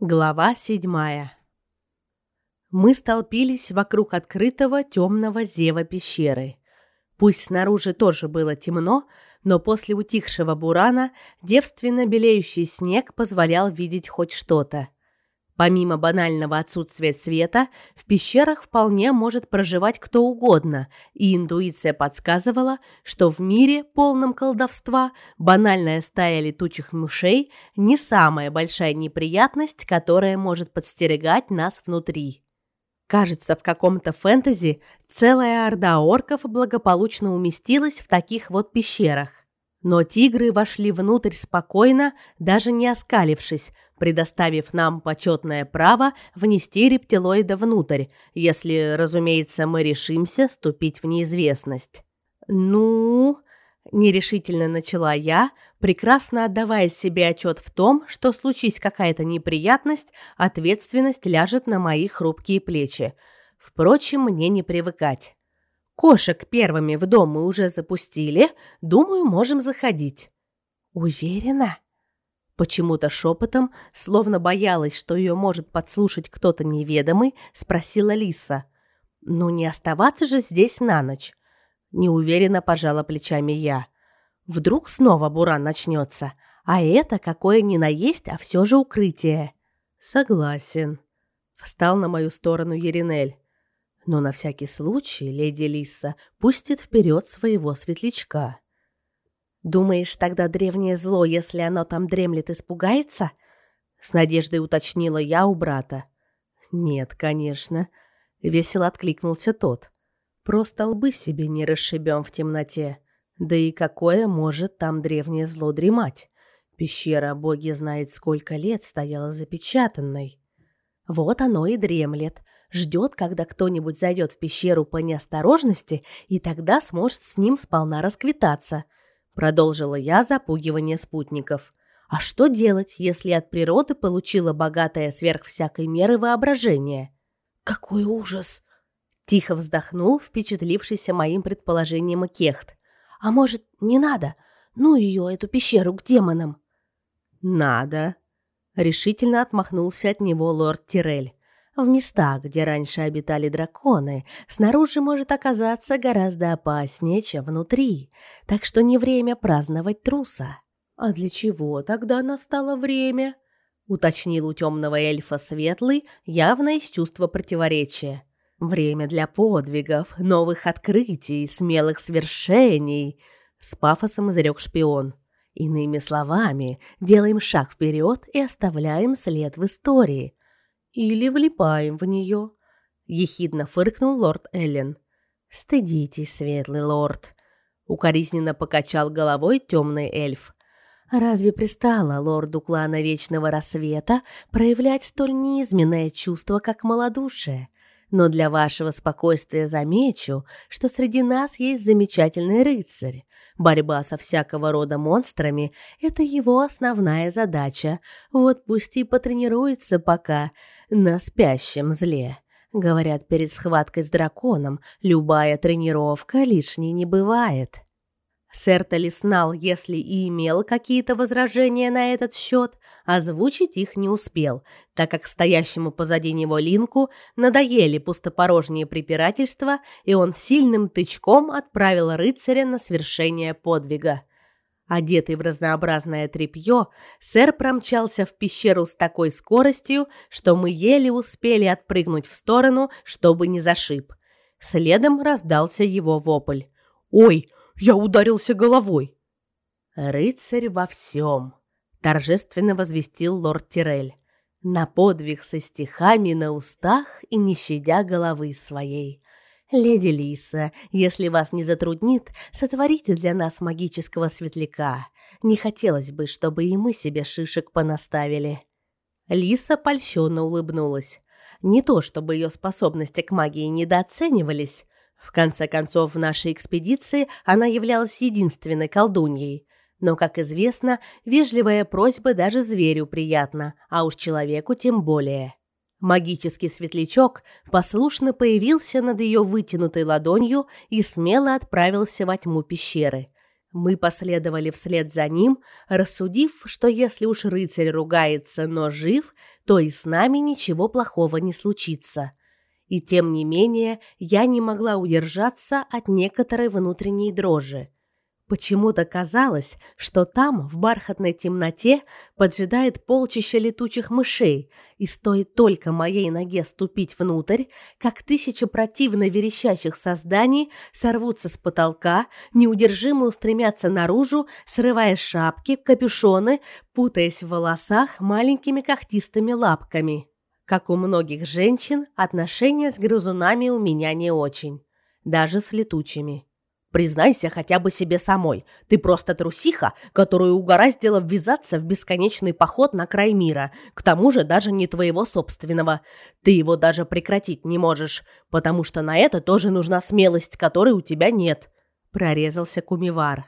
Глава седьмая. Мы столпились вокруг открытого темного зева пещеры. Пусть снаружи тоже было темно, но после утихшего бурана девственно белеющий снег позволял видеть хоть что-то. Помимо банального отсутствия света, в пещерах вполне может проживать кто угодно, и интуиция подсказывала, что в мире, полном колдовства, банальная стая летучих мышей не самая большая неприятность, которая может подстерегать нас внутри. Кажется, в каком-то фэнтези целая орда орков благополучно уместилась в таких вот пещерах. Но тигры вошли внутрь спокойно, даже не оскалившись, предоставив нам почетное право внести рептилоида внутрь, если, разумеется, мы решимся ступить в неизвестность. «Ну...» – нерешительно начала я, прекрасно отдавая себе отчет в том, что случись какая-то неприятность, ответственность ляжет на мои хрупкие плечи. Впрочем, мне не привыкать. Кошек первыми в дом мы уже запустили, думаю, можем заходить. Уверена? Почему-то шепотом, словно боялась, что ее может подслушать кто-то неведомый, спросила Лиса. «Ну не оставаться же здесь на ночь?» Неуверенно пожала плечами я. «Вдруг снова буран начнется, а это какое ни на есть, а все же укрытие». «Согласен», — встал на мою сторону Еринель. «Но на всякий случай леди Лиса пустит вперед своего светлячка». Думаешь, тогда древнее зло, если оно там дремлет, испугается? С надеждой уточнила я у брата. Нет, конечно, весело откликнулся тот. Просто лбы себе не расшибем в темноте. Да и какое может там древнее зло дремать? Пещера, боги знает, сколько лет стояла запечатанной. Вот оно и дремлет, ждет, когда кто-нибудь зайдет в пещеру по неосторожности, и тогда сможет с ним сполна расквитаться – Продолжила я запугивание спутников. А что делать, если от природы получила богатое сверх всякой меры воображение? Какой ужас! Тихо вздохнул, впечатлившийся моим предположением Кехт. А может, не надо? Ну ее, эту пещеру к демонам. Надо. Решительно отмахнулся от него лорд Тирель. В местах, где раньше обитали драконы, снаружи может оказаться гораздо опаснее, чем внутри, так что не время праздновать труса. «А для чего тогда настало время?» — уточнил у темного эльфа Светлый, явно из чувства противоречия. «Время для подвигов, новых открытий, смелых свершений», — с пафосом изрек шпион. «Иными словами, делаем шаг вперед и оставляем след в истории» или влипаем в нее», — ехидно фыркнул лорд Эллен. «Стыдитесь, светлый лорд», — укоризненно покачал головой темный эльф. «Разве пристало лорду клана Вечного Рассвета проявлять столь низменное чувство, как малодушие? Но для вашего спокойствия замечу, что среди нас есть замечательный рыцарь. Борьба со всякого рода монстрами — это его основная задача. Вот пусть и потренируется пока на спящем зле. Говорят, перед схваткой с драконом любая тренировка лишней не бывает. Сэр Талиснал, если и имел какие-то возражения на этот счет, озвучить их не успел, так как стоящему позади него Линку надоели пустопорожние препирательства, и он сильным тычком отправил рыцаря на свершение подвига. Одетый в разнообразное тряпье, сэр промчался в пещеру с такой скоростью, что мы еле успели отпрыгнуть в сторону, чтобы не зашиб. Следом раздался его вопль. «Ой!» Я ударился головой. Рыцарь во всем, торжественно возвестил лорд Тирель. На подвиг со стихами на устах и не щадя головы своей. Леди Лиса, если вас не затруднит, сотворите для нас магического светляка. Не хотелось бы, чтобы и мы себе шишек понаставили. Лиса польщенно улыбнулась. Не то, чтобы ее способности к магии недооценивались, в конце концов, в нашей экспедиции она являлась единственной колдуньей. Но, как известно, вежливая просьба даже зверю приятна, а уж человеку тем более. Магический светлячок послушно появился над ее вытянутой ладонью и смело отправился во тьму пещеры. Мы последовали вслед за ним, рассудив, что если уж рыцарь ругается, но жив, то и с нами ничего плохого не случится. И тем не менее, я не могла удержаться от некоторой внутренней дрожи. Почему-то казалось, что там, в бархатной темноте, поджидает полчища летучих мышей, и стоит только моей ноге ступить внутрь, как тысячи противно верещащих созданий сорвутся с потолка, неудержимо устремятся наружу, срывая шапки, капюшоны, путаясь в волосах маленькими когтистыми лапками. Как у многих женщин, отношения с грызунами у меня не очень, даже с летучими. Признайся хотя бы себе самой. Ты просто трусиха, которую угораздило ввязаться в бесконечный поход на край мира, к тому же даже не твоего собственного. Ты его даже прекратить не можешь, потому что на это тоже нужна смелость, которой у тебя нет. Прорезался Кумивар.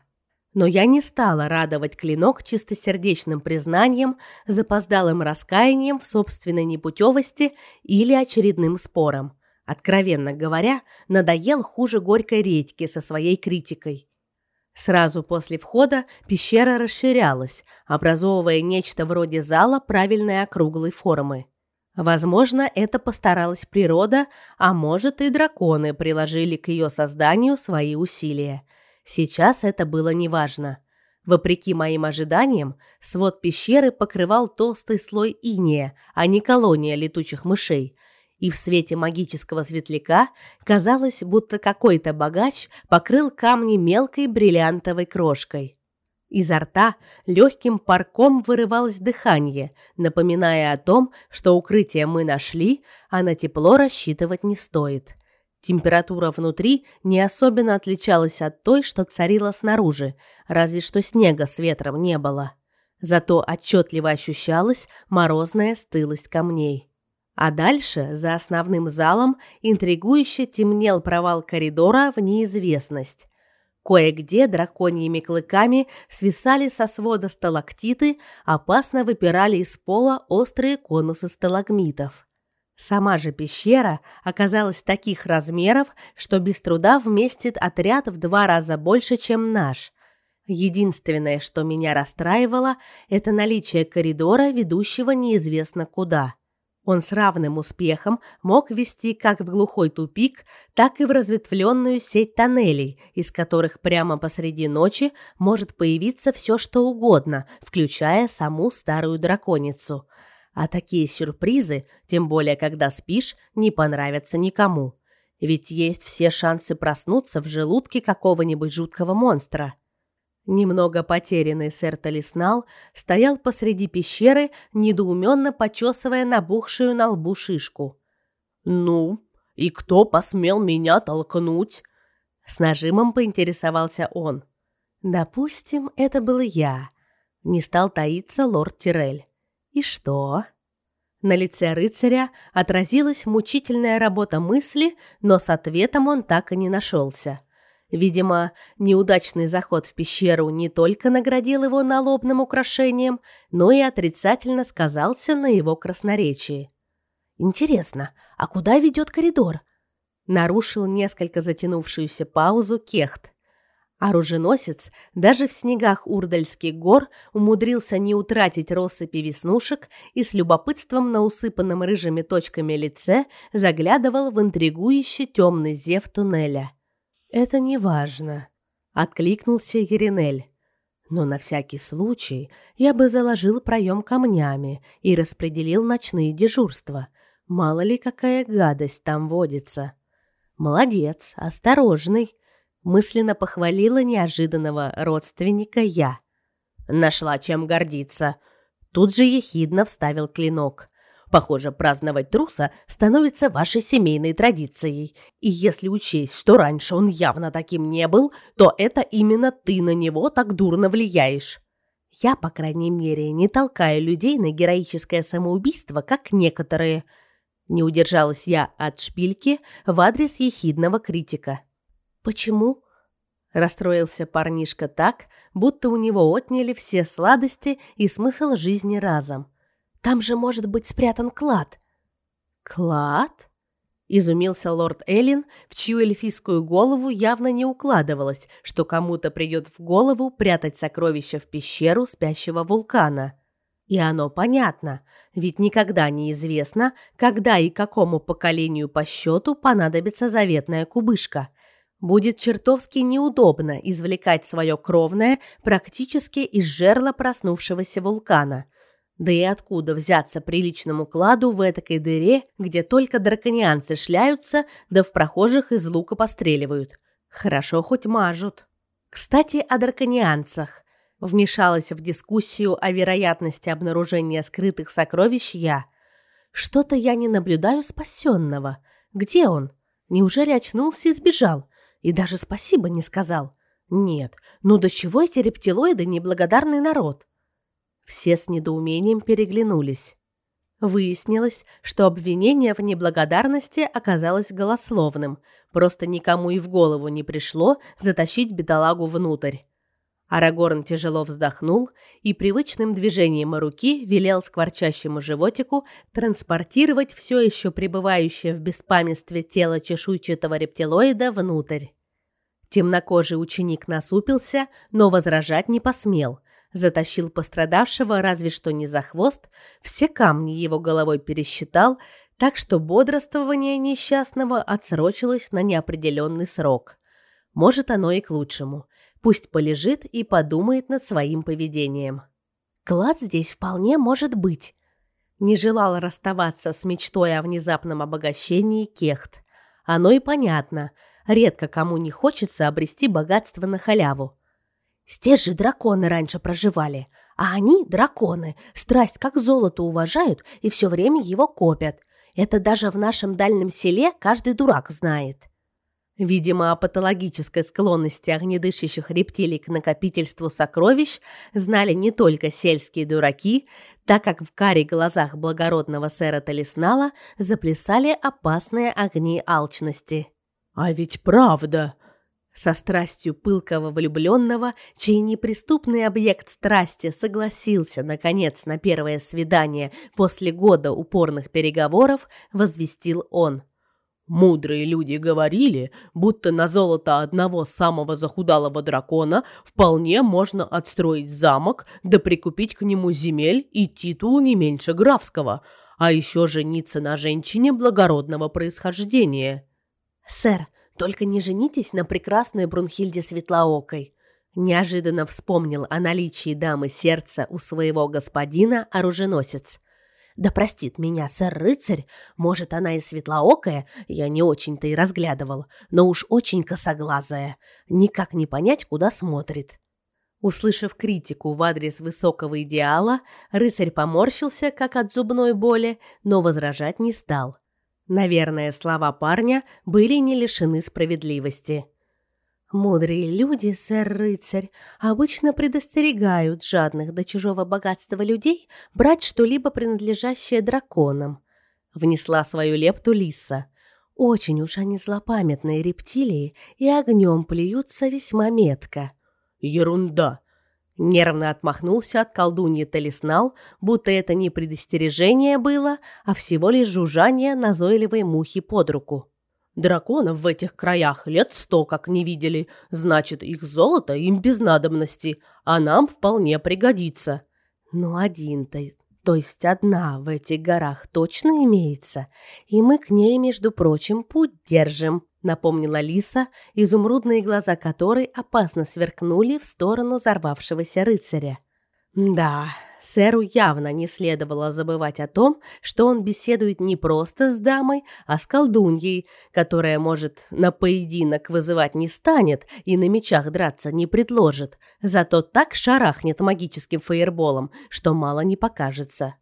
Но я не стала радовать клинок чистосердечным признанием, запоздалым раскаянием в собственной непутевости или очередным спором. Откровенно говоря, надоел хуже горькой редьки со своей критикой. Сразу после входа пещера расширялась, образовывая нечто вроде зала правильной округлой формы. Возможно, это постаралась природа, а может и драконы приложили к ее созданию свои усилия. Сейчас это было неважно. Вопреки моим ожиданиям, свод пещеры покрывал толстый слой инея, а не колония летучих мышей – и в свете магического светляка казалось, будто какой-то богач покрыл камни мелкой бриллиантовой крошкой. Изо рта легким парком вырывалось дыхание, напоминая о том, что укрытие мы нашли, а на тепло рассчитывать не стоит. Температура внутри не особенно отличалась от той, что царила снаружи, разве что снега с ветром не было. Зато отчетливо ощущалась морозная стылость камней. А дальше, за основным залом, интригующе темнел провал коридора в неизвестность. Кое-где драконьими клыками свисали со свода сталактиты, опасно выпирали из пола острые конусы сталагмитов. Сама же пещера оказалась таких размеров, что без труда вместит отряд в два раза больше, чем наш. Единственное, что меня расстраивало, это наличие коридора, ведущего неизвестно куда. Он с равным успехом мог вести как в глухой тупик, так и в разветвленную сеть тоннелей, из которых прямо посреди ночи может появиться все что угодно, включая саму старую драконицу. А такие сюрпризы, тем более когда спишь, не понравятся никому. Ведь есть все шансы проснуться в желудке какого-нибудь жуткого монстра. Немного потерянный сэр Талиснал стоял посреди пещеры, недоуменно почесывая набухшую на лбу шишку. «Ну, и кто посмел меня толкнуть?» С нажимом поинтересовался он. «Допустим, это был я», — не стал таиться лорд Тирель. «И что?» На лице рыцаря отразилась мучительная работа мысли, но с ответом он так и не нашелся. Видимо, неудачный заход в пещеру не только наградил его налобным украшением, но и отрицательно сказался на его красноречии. «Интересно, а куда ведет коридор?» Нарушил несколько затянувшуюся паузу Кехт. Оруженосец даже в снегах Урдальских гор умудрился не утратить россыпи веснушек и с любопытством на усыпанном рыжими точками лице заглядывал в интригующий темный зев туннеля. «Это не важно», — откликнулся Еринель. «Но на всякий случай я бы заложил проем камнями и распределил ночные дежурства. Мало ли какая гадость там водится». «Молодец, осторожный», — мысленно похвалила неожиданного родственника я. «Нашла чем гордиться». Тут же ехидно вставил клинок. Похоже, праздновать труса становится вашей семейной традицией. И если учесть, что раньше он явно таким не был, то это именно ты на него так дурно влияешь. Я, по крайней мере, не толкаю людей на героическое самоубийство, как некоторые. Не удержалась я от шпильки в адрес ехидного критика. Почему? Расстроился парнишка так, будто у него отняли все сладости и смысл жизни разом. Там же может быть спрятан клад. Клад? Изумился лорд Эллин, в чью эльфийскую голову явно не укладывалось, что кому-то придет в голову прятать сокровища в пещеру спящего вулкана. И оно понятно, ведь никогда не известно, когда и какому поколению по счету понадобится заветная кубышка. Будет чертовски неудобно извлекать свое кровное практически из жерла проснувшегося вулкана – да и откуда взяться приличному кладу в этой дыре, где только драконианцы шляются, да в прохожих из лука постреливают? Хорошо хоть мажут. Кстати, о драконианцах. Вмешалась в дискуссию о вероятности обнаружения скрытых сокровищ я. Что-то я не наблюдаю спасенного. Где он? Неужели очнулся и сбежал? И даже спасибо не сказал. Нет, ну до чего эти рептилоиды неблагодарный народ? Все с недоумением переглянулись. Выяснилось, что обвинение в неблагодарности оказалось голословным, просто никому и в голову не пришло затащить бедолагу внутрь. Арагорн тяжело вздохнул и привычным движением руки велел скворчащему животику транспортировать все еще пребывающее в беспамятстве тело чешуйчатого рептилоида внутрь. Темнокожий ученик насупился, но возражать не посмел – затащил пострадавшего разве что не за хвост, все камни его головой пересчитал, так что бодрствование несчастного отсрочилось на неопределенный срок. Может, оно и к лучшему. Пусть полежит и подумает над своим поведением. Клад здесь вполне может быть. Не желал расставаться с мечтой о внезапном обогащении Кехт. Оно и понятно. Редко кому не хочется обрести богатство на халяву. Здесь же драконы раньше проживали, а они, драконы, страсть как золото уважают и все время его копят. Это даже в нашем дальнем селе каждый дурак знает. Видимо, о патологической склонности огнедышащих рептилий к накопительству сокровищ знали не только сельские дураки, так как в каре глазах благородного сэра Талиснала заплясали опасные огни алчности. «А ведь правда!» Со страстью пылкого влюбленного, чей неприступный объект страсти согласился, наконец, на первое свидание после года упорных переговоров, возвестил он. Мудрые люди говорили, будто на золото одного самого захудалого дракона вполне можно отстроить замок, да прикупить к нему земель и титул не меньше графского, а еще жениться на женщине благородного происхождения. «Сэр, только не женитесь на прекрасной Брунхильде Светлоокой. Неожиданно вспомнил о наличии дамы сердца у своего господина оруженосец. Да простит меня сэр-рыцарь, может, она и светлоокая, я не очень-то и разглядывал, но уж очень косоглазая, никак не понять, куда смотрит. Услышав критику в адрес высокого идеала, рыцарь поморщился, как от зубной боли, но возражать не стал. Наверное, слова парня были не лишены справедливости. Мудрые люди, сэр-рыцарь, обычно предостерегают жадных до чужого богатства людей брать что-либо принадлежащее драконам. Внесла свою лепту Лиса. Очень уж они злопамятные рептилии и огнем плюются весьма метко. Ерунда, Нервно отмахнулся от колдуньи Талиснал, будто это не предостережение было, а всего лишь жужжание назойливой мухи под руку. Драконов в этих краях лет сто как не видели, значит, их золото им без надобности, а нам вполне пригодится. Ну, один-то, то есть одна в этих горах точно имеется, и мы к ней, между прочим, путь держим напомнила Лиса, изумрудные глаза которой опасно сверкнули в сторону взорвавшегося рыцаря. Да, сэру явно не следовало забывать о том, что он беседует не просто с дамой, а с колдуньей, которая, может, на поединок вызывать не станет и на мечах драться не предложит, зато так шарахнет магическим фаерболом, что мало не покажется.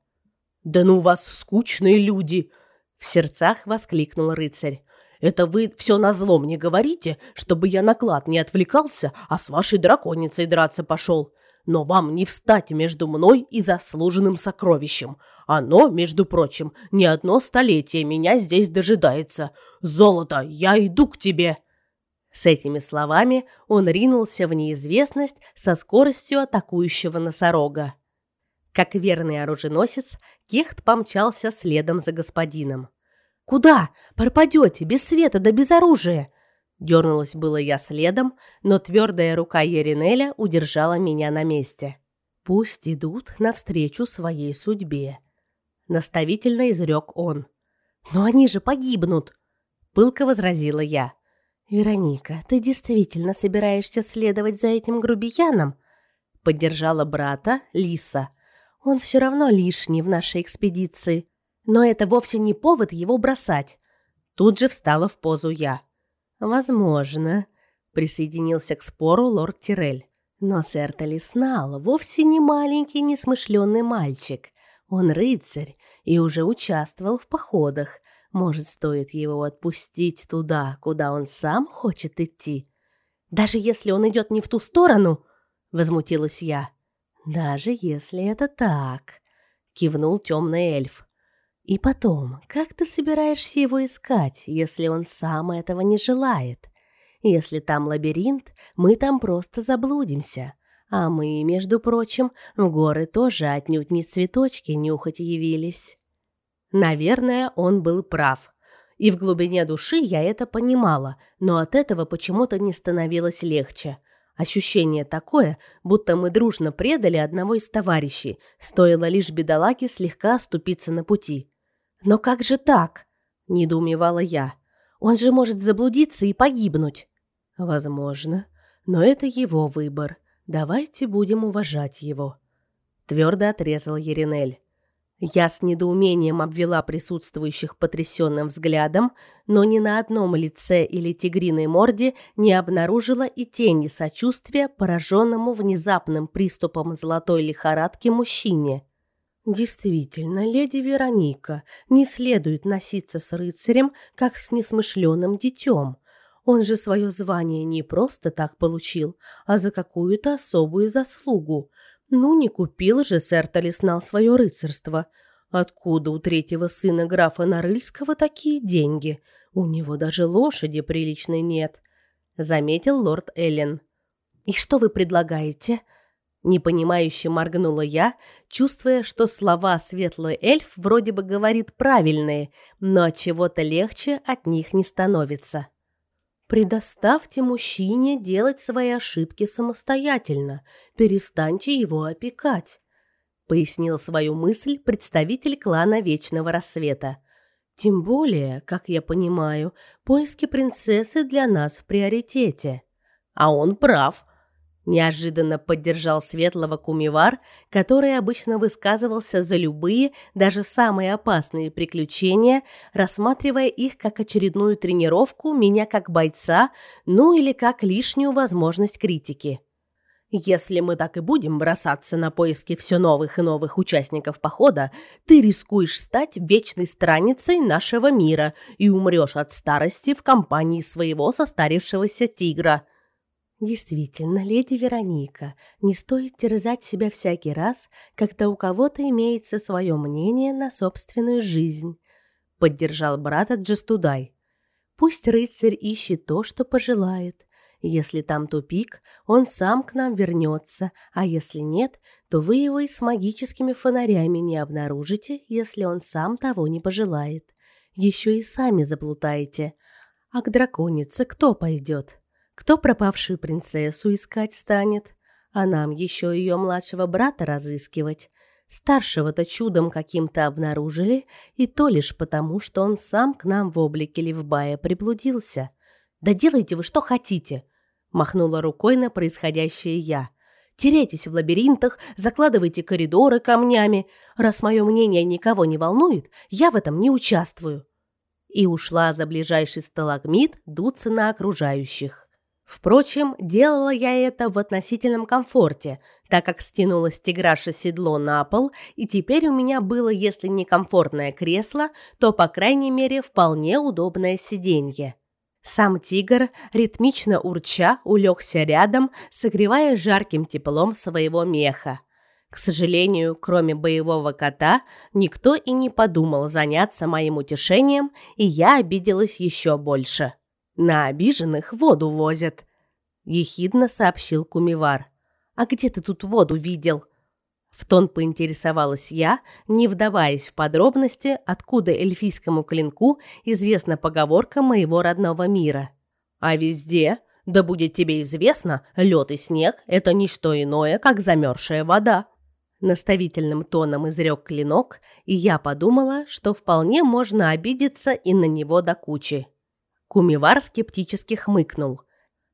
«Да ну вас скучные люди!» — в сердцах воскликнул рыцарь. Это вы все назло мне говорите, чтобы я на клад не отвлекался, а с вашей драконицей драться пошел. Но вам не встать между мной и заслуженным сокровищем. Оно, между прочим, не одно столетие меня здесь дожидается. Золото, я иду к тебе!» С этими словами он ринулся в неизвестность со скоростью атакующего носорога. Как верный оруженосец, Кехт помчался следом за господином. Куда? Пропадете, без света да без оружия!» Дернулась было я следом, но твердая рука Еринеля удержала меня на месте. «Пусть идут навстречу своей судьбе», — наставительно изрек он. «Но они же погибнут!» — пылко возразила я. «Вероника, ты действительно собираешься следовать за этим грубияном?» Поддержала брата Лиса. «Он все равно лишний в нашей экспедиции. Но это вовсе не повод его бросать». Тут же встала в позу я. «Возможно», — присоединился к спору лорд Тирель. «Но сэр Талиснал вовсе не маленький несмышленный мальчик. Он рыцарь и уже участвовал в походах. Может, стоит его отпустить туда, куда он сам хочет идти? Даже если он идет не в ту сторону?» — возмутилась я. «Даже если это так», — кивнул темный эльф. И потом, как ты собираешься его искать, если он сам этого не желает? Если там лабиринт, мы там просто заблудимся. А мы, между прочим, в горы тоже отнюдь не цветочки нюхать явились. Наверное, он был прав. И в глубине души я это понимала, но от этого почему-то не становилось легче. Ощущение такое, будто мы дружно предали одного из товарищей, стоило лишь бедолаге слегка оступиться на пути. «Но как же так?» – недоумевала я. «Он же может заблудиться и погибнуть». «Возможно, но это его выбор. Давайте будем уважать его», – твердо отрезал Еринель. Я с недоумением обвела присутствующих потрясенным взглядом, но ни на одном лице или тигриной морде не обнаружила и тени сочувствия пораженному внезапным приступом золотой лихорадки мужчине. Действительно, леди Вероника, не следует носиться с рыцарем, как с несмышленым детем. Он же свое звание не просто так получил, а за какую-то особую заслугу. Ну, не купил же сэр Талиснал свое рыцарство. Откуда у третьего сына графа Нарыльского такие деньги? У него даже лошади приличной нет, заметил лорд Эллен. И что вы предлагаете? — Непонимающе моргнула я, чувствуя, что слова светлый эльф вроде бы говорит правильные, но от чего-то легче от них не становится. Предоставьте мужчине делать свои ошибки самостоятельно, перестаньте его опекать, пояснил свою мысль представитель клана Вечного Рассвета. Тем более, как я понимаю, поиски принцессы для нас в приоритете. А он прав, Неожиданно поддержал Светлого Кумивар, который обычно высказывался за любые, даже самые опасные приключения, рассматривая их как очередную тренировку меня как бойца, ну или как лишнюю возможность критики. Если мы так и будем бросаться на поиски все новых и новых участников похода, ты рискуешь стать вечной страницей нашего мира и умрешь от старости в компании своего состарившегося тигра – Действительно, леди Вероника, не стоит терзать себя всякий раз, когда у кого-то имеется свое мнение на собственную жизнь, поддержал брата Джестудай. Пусть рыцарь ищет то, что пожелает. Если там тупик, он сам к нам вернется, а если нет, то вы его и с магическими фонарями не обнаружите, если он сам того не пожелает. Еще и сами заплутаете. А к драконице кто пойдет? Кто пропавшую принцессу искать станет? А нам еще ее младшего брата разыскивать. Старшего-то чудом каким-то обнаружили, и то лишь потому, что он сам к нам в облике Левбая приблудился. «Да делайте вы что хотите!» — махнула рукой на происходящее я. «Теряйтесь в лабиринтах, закладывайте коридоры камнями. Раз мое мнение никого не волнует, я в этом не участвую». И ушла за ближайший сталагмит дуться на окружающих. Впрочем, делала я это в относительном комфорте, так как стянула с тиграша седло на пол, и теперь у меня было, если не комфортное кресло, то, по крайней мере, вполне удобное сиденье. Сам тигр, ритмично урча, улегся рядом, согревая жарким теплом своего меха. К сожалению, кроме боевого кота, никто и не подумал заняться моим утешением, и я обиделась еще больше. На обиженных воду возят, ехидно сообщил Кумивар. А где ты тут воду видел? В тон поинтересовалась я, не вдаваясь в подробности, откуда эльфийскому клинку известна поговорка моего родного мира. «А везде, да будет тебе известно, лед и снег – это не что иное, как замерзшая вода». Наставительным тоном изрек клинок, и я подумала, что вполне можно обидеться и на него до кучи. Кумивар скептически хмыкнул –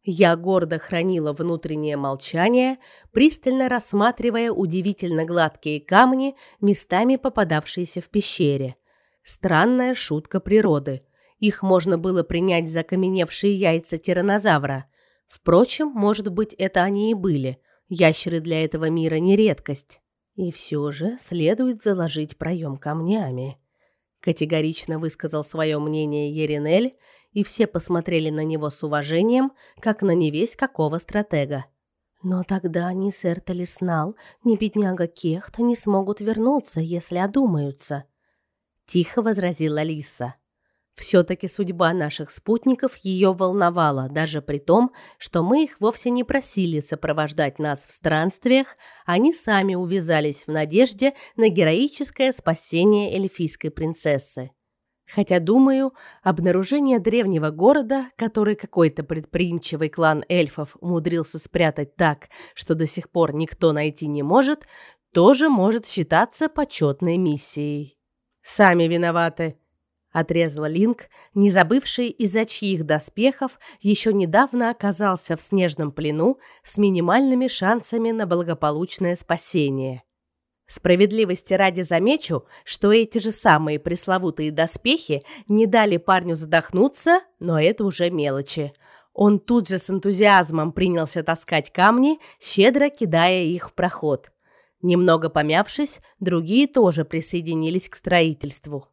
я гордо хранила внутреннее молчание, пристально рассматривая удивительно гладкие камни, местами попадавшиеся в пещере. Странная шутка природы. Их можно было принять за каменевшие яйца тираннозавра. Впрочем, может быть, это они и были. Ящеры для этого мира не редкость. И все же следует заложить проем камнями. Категорично высказал свое мнение Еринель, и все посмотрели на него с уважением, как на невесть какого стратега. Но тогда ни сэр Талиснал, ни бедняга Кехт не смогут вернуться, если одумаются. Тихо возразила Лиса. Все-таки судьба наших спутников ее волновала, даже при том, что мы их вовсе не просили сопровождать нас в странствиях, они сами увязались в надежде на героическое спасение эльфийской принцессы. Хотя, думаю, обнаружение древнего города, который какой-то предприимчивый клан эльфов умудрился спрятать так, что до сих пор никто найти не может, тоже может считаться почетной миссией. «Сами виноваты», — отрезала Линк, не забывший, из-за чьих доспехов еще недавно оказался в снежном плену с минимальными шансами на благополучное спасение. Справедливости ради замечу, что эти же самые пресловутые доспехи не дали парню задохнуться, но это уже мелочи. Он тут же с энтузиазмом принялся таскать камни, щедро кидая их в проход. Немного помявшись, другие тоже присоединились к строительству.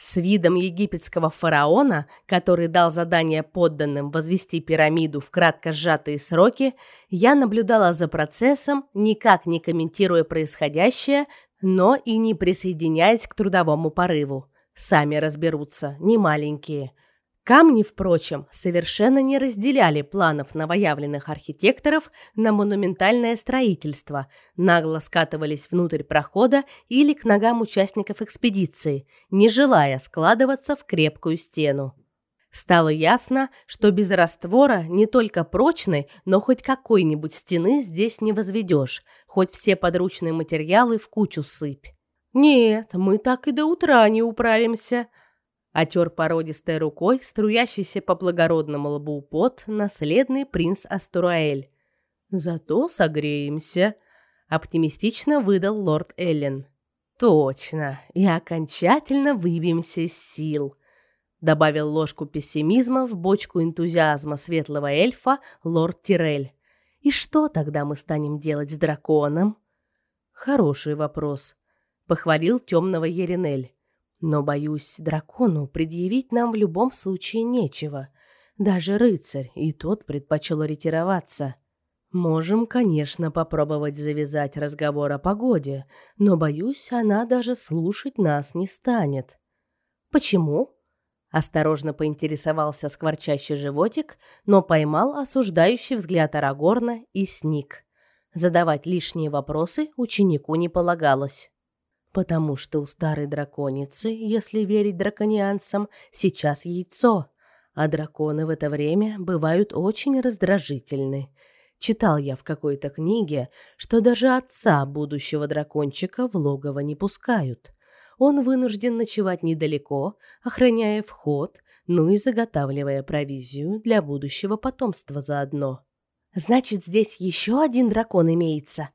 С видом египетского фараона, который дал задание подданным возвести пирамиду в кратко сжатые сроки, я наблюдала за процессом, никак не комментируя происходящее, но и не присоединяясь к трудовому порыву. Сами разберутся, не маленькие – Камни, впрочем, совершенно не разделяли планов новоявленных архитекторов на монументальное строительство, нагло скатывались внутрь прохода или к ногам участников экспедиции, не желая складываться в крепкую стену. Стало ясно, что без раствора не только прочной, но хоть какой-нибудь стены здесь не возведешь, хоть все подручные материалы в кучу сыпь. «Нет, мы так и до утра не управимся», Отер породистой рукой, струящийся по благородному лбу пот, наследный принц Астураэль. «Зато согреемся», — оптимистично выдал лорд Эллен. «Точно, и окончательно выбьемся из сил», — добавил ложку пессимизма в бочку энтузиазма светлого эльфа лорд Тирель. «И что тогда мы станем делать с драконом?» «Хороший вопрос», — похвалил темного Еринель. Но, боюсь, дракону предъявить нам в любом случае нечего. Даже рыцарь, и тот предпочел ретироваться. Можем, конечно, попробовать завязать разговор о погоде, но, боюсь, она даже слушать нас не станет. Почему? Осторожно поинтересовался скворчащий животик, но поймал осуждающий взгляд Арагорна и сник. Задавать лишние вопросы ученику не полагалось потому что у старой драконицы, если верить драконианцам, сейчас яйцо, а драконы в это время бывают очень раздражительны. Читал я в какой-то книге, что даже отца будущего дракончика в логово не пускают. Он вынужден ночевать недалеко, охраняя вход, ну и заготавливая провизию для будущего потомства заодно. Значит, здесь еще один дракон имеется,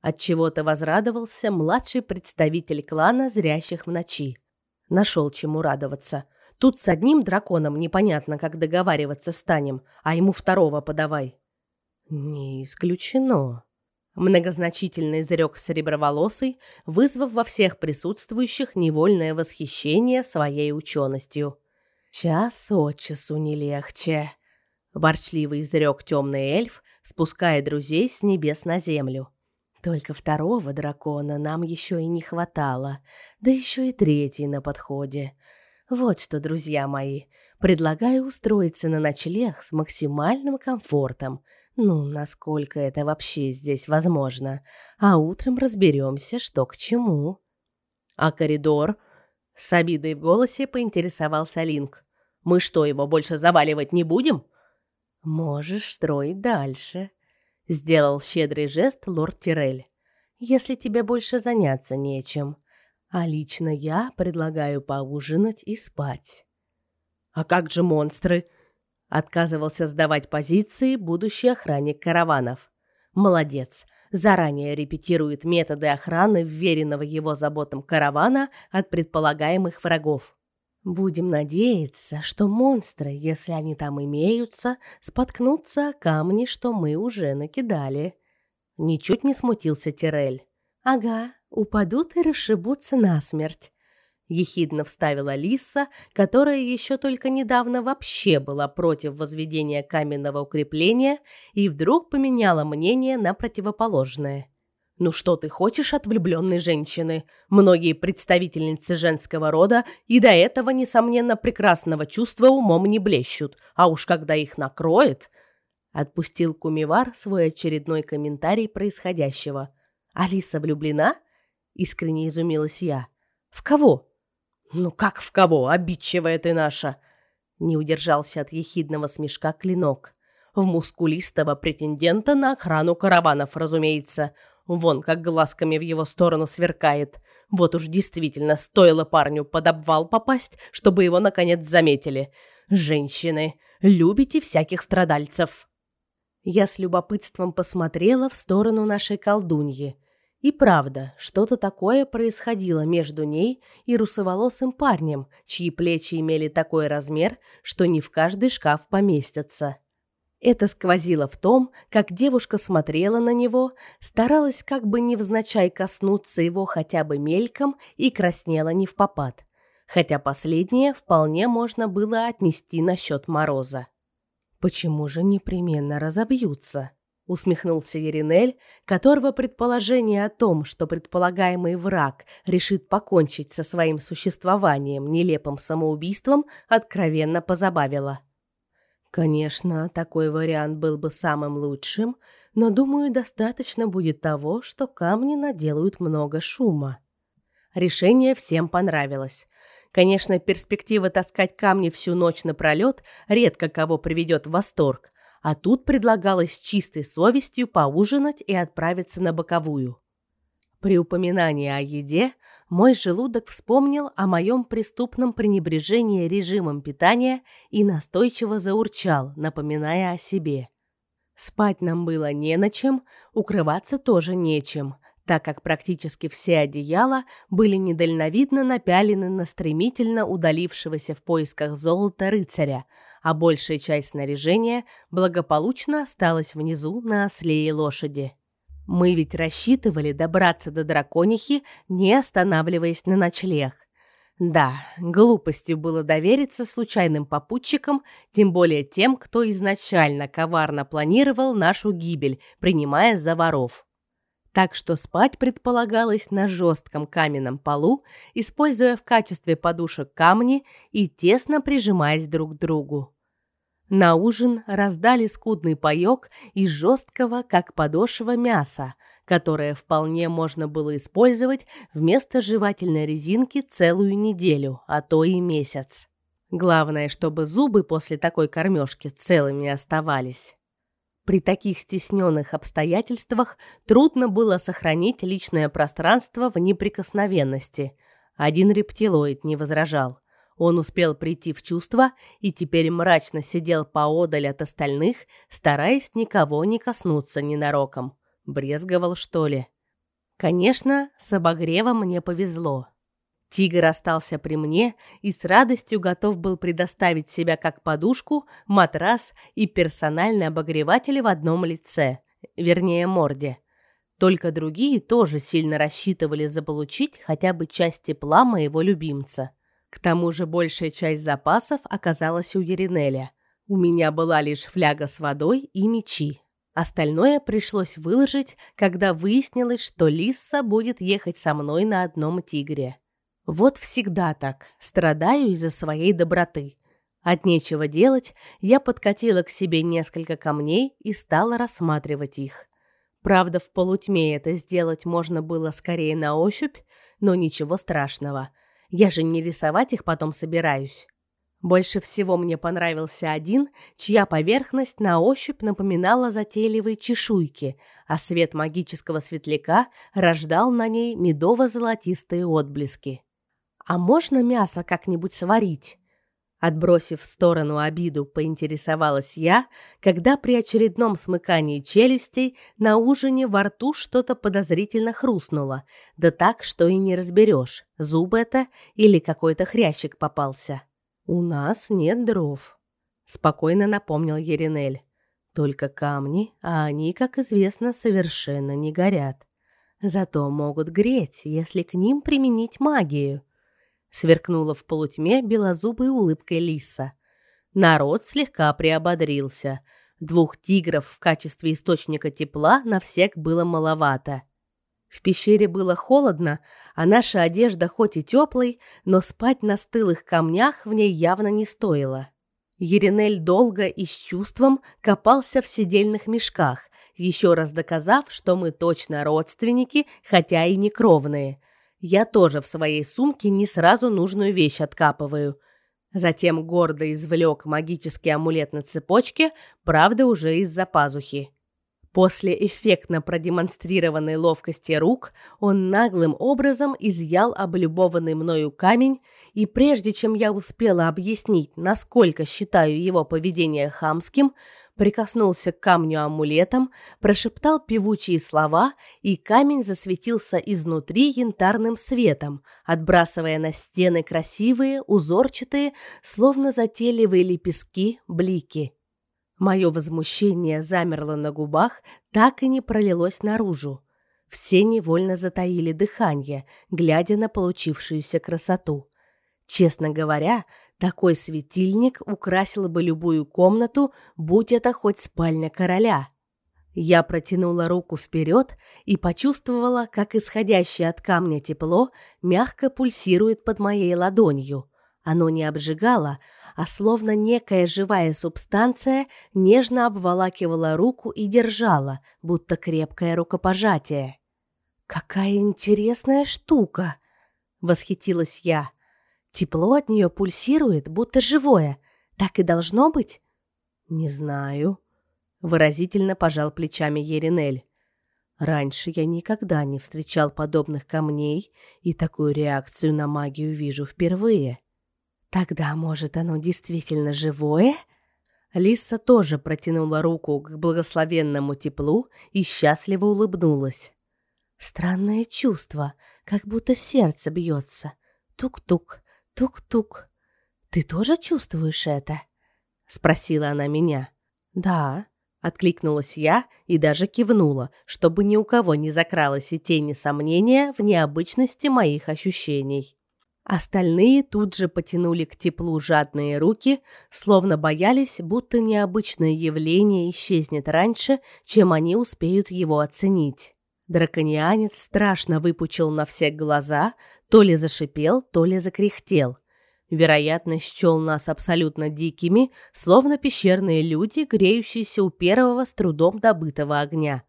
от чего-то возрадовался младший представитель клана зрящих в ночи. Нашел чему радоваться. Тут с одним драконом непонятно, как договариваться станем, а ему второго подавай. Не исключено. Многозначительно изрек сереброволосый, вызвав во всех присутствующих невольное восхищение своей ученостью. «Час от часу не легче», — ворчливо изрек темный эльф, спуская друзей с небес на землю. Только второго дракона нам еще и не хватало, да еще и третий на подходе. Вот что, друзья мои, предлагаю устроиться на ночлег с максимальным комфортом. Ну, насколько это вообще здесь возможно. А утром разберемся, что к чему. А коридор? С обидой в голосе поинтересовался Линк. Мы что, его больше заваливать не будем? Можешь строить дальше. Сделал щедрый жест лорд Тирель. Если тебе больше заняться нечем. А лично я предлагаю поужинать и спать. А как же монстры? Отказывался сдавать позиции будущий охранник караванов. Молодец. Заранее репетирует методы охраны вверенного его заботам каравана от предполагаемых врагов. Будем надеяться, что монстры, если они там имеются, споткнутся о камни, что мы уже накидали. Ничуть не смутился Тирель. Ага, упадут и расшибутся насмерть ехидно вставила Лиса, которая еще только недавно вообще была против возведения каменного укрепления и вдруг поменяла мнение на противоположное. Ну что ты хочешь от влюбленной женщины? Многие представительницы женского рода и до этого несомненно прекрасного чувства умом не блещут, а уж когда их накроет, отпустил Кумивар свой очередной комментарий происходящего. Алиса влюблена? искренне изумилась я. В кого? «Ну как в кого, обидчивая ты наша!» Не удержался от ехидного смешка клинок. «В мускулистого претендента на охрану караванов, разумеется. Вон как глазками в его сторону сверкает. Вот уж действительно стоило парню под обвал попасть, чтобы его наконец заметили. Женщины, любите всяких страдальцев!» Я с любопытством посмотрела в сторону нашей колдуньи. И правда, что-то такое происходило между ней и русоволосым парнем, чьи плечи имели такой размер, что не в каждый шкаф поместятся. Это сквозило в том, как девушка смотрела на него, старалась как бы невзначай коснуться его хотя бы мельком и краснела не в попад. Хотя последнее вполне можно было отнести на счет Мороза. Почему же непременно разобьются? усмехнулся Еринель, которого предположение о том, что предполагаемый враг решит покончить со своим существованием нелепым самоубийством, откровенно позабавило. Конечно, такой вариант был бы самым лучшим, но, думаю, достаточно будет того, что камни наделают много шума. Решение всем понравилось. Конечно, перспектива таскать камни всю ночь напролет редко кого приведет в восторг, а тут предлагалось чистой совестью поужинать и отправиться на боковую. При упоминании о еде мой желудок вспомнил о моем преступном пренебрежении режимом питания и настойчиво заурчал, напоминая о себе. Спать нам было не на чем, укрываться тоже нечем, так как практически все одеяла были недальновидно напялены на стремительно удалившегося в поисках золота рыцаря, а большая часть снаряжения благополучно осталась внизу на осле и лошади. Мы ведь рассчитывали добраться до драконихи, не останавливаясь на ночлег. Да, глупостью было довериться случайным попутчикам, тем более тем, кто изначально коварно планировал нашу гибель, принимая за воров. Так что спать предполагалось на жестком каменном полу, используя в качестве подушек камни и тесно прижимаясь друг к другу. На ужин раздали скудный паёк из жесткого, как подошва мяса, которое вполне можно было использовать вместо жевательной резинки целую неделю, а то и месяц. Главное, чтобы зубы после такой кормежки целыми оставались. При таких стесненных обстоятельствах трудно было сохранить личное пространство в неприкосновенности. Один рептилоид не возражал. Он успел прийти в чувство и теперь мрачно сидел поодаль от остальных, стараясь никого не коснуться ненароком. Брезговал, что ли? Конечно, с обогревом мне повезло. Тигр остался при мне и с радостью готов был предоставить себя как подушку, матрас и персональный обогреватель в одном лице, вернее, морде. Только другие тоже сильно рассчитывали заполучить хотя бы часть тепла моего любимца. К тому же большая часть запасов оказалась у Еринеля. У меня была лишь фляга с водой и мечи. Остальное пришлось выложить, когда выяснилось, что Лисса будет ехать со мной на одном тигре. Вот всегда так. Страдаю из-за своей доброты. От нечего делать, я подкатила к себе несколько камней и стала рассматривать их. Правда, в полутьме это сделать можно было скорее на ощупь, но ничего страшного. Я же не рисовать их потом собираюсь. Больше всего мне понравился один, чья поверхность на ощупь напоминала затейливые чешуйки, а свет магического светляка рождал на ней медово-золотистые отблески. «А можно мясо как-нибудь сварить?» Отбросив в сторону обиду, поинтересовалась я, когда при очередном смыкании челюстей на ужине во рту что-то подозрительно хрустнуло, да так, что и не разберешь, зуб это или какой-то хрящик попался. «У нас нет дров», — спокойно напомнил Еринель. «Только камни, а они, как известно, совершенно не горят. Зато могут греть, если к ним применить магию» сверкнула в полутьме белозубой улыбкой лиса. Народ слегка приободрился. Двух тигров в качестве источника тепла на всех было маловато. В пещере было холодно, а наша одежда хоть и теплой, но спать на стылых камнях в ней явно не стоило. Еринель долго и с чувством копался в сидельных мешках, еще раз доказав, что мы точно родственники, хотя и не кровные – я тоже в своей сумке не сразу нужную вещь откапываю. Затем гордо извлек магический амулет на цепочке, правда, уже из-за пазухи. После эффектно продемонстрированной ловкости рук он наглым образом изъял облюбованный мною камень, и прежде чем я успела объяснить, насколько считаю его поведение хамским, прикоснулся к камню амулетом, прошептал певучие слова, и камень засветился изнутри янтарным светом, отбрасывая на стены красивые, узорчатые, словно затейливые лепестки, блики. Мое возмущение замерло на губах, так и не пролилось наружу. Все невольно затаили дыхание, глядя на получившуюся красоту. Честно говоря, такой светильник украсил бы любую комнату, будь это хоть спальня короля. Я протянула руку вперед и почувствовала, как исходящее от камня тепло мягко пульсирует под моей ладонью. Оно не обжигало, а словно некая живая субстанция нежно обволакивала руку и держала, будто крепкое рукопожатие. «Какая интересная штука!» — восхитилась я. Тепло от нее пульсирует, будто живое. Так и должно быть? Не знаю, выразительно пожал плечами Еринель. Раньше я никогда не встречал подобных камней, и такую реакцию на магию вижу впервые. Тогда, может, оно действительно живое? Лиса тоже протянула руку к благословенному теплу и счастливо улыбнулась. Странное чувство, как будто сердце бьется. Тук-тук, Тук-тук. Ты тоже чувствуешь это? спросила она меня. Да, откликнулась я и даже кивнула, чтобы ни у кого не закралось и тени сомнения в необычности моих ощущений. Остальные тут же потянули к теплу жадные руки, словно боялись, будто необычное явление исчезнет раньше, чем они успеют его оценить. Драконианец страшно выпучил на всех глаза, то ли зашипел, то ли закряхтел. Вероятно, счел нас абсолютно дикими, словно пещерные люди, греющиеся у первого с трудом добытого огня.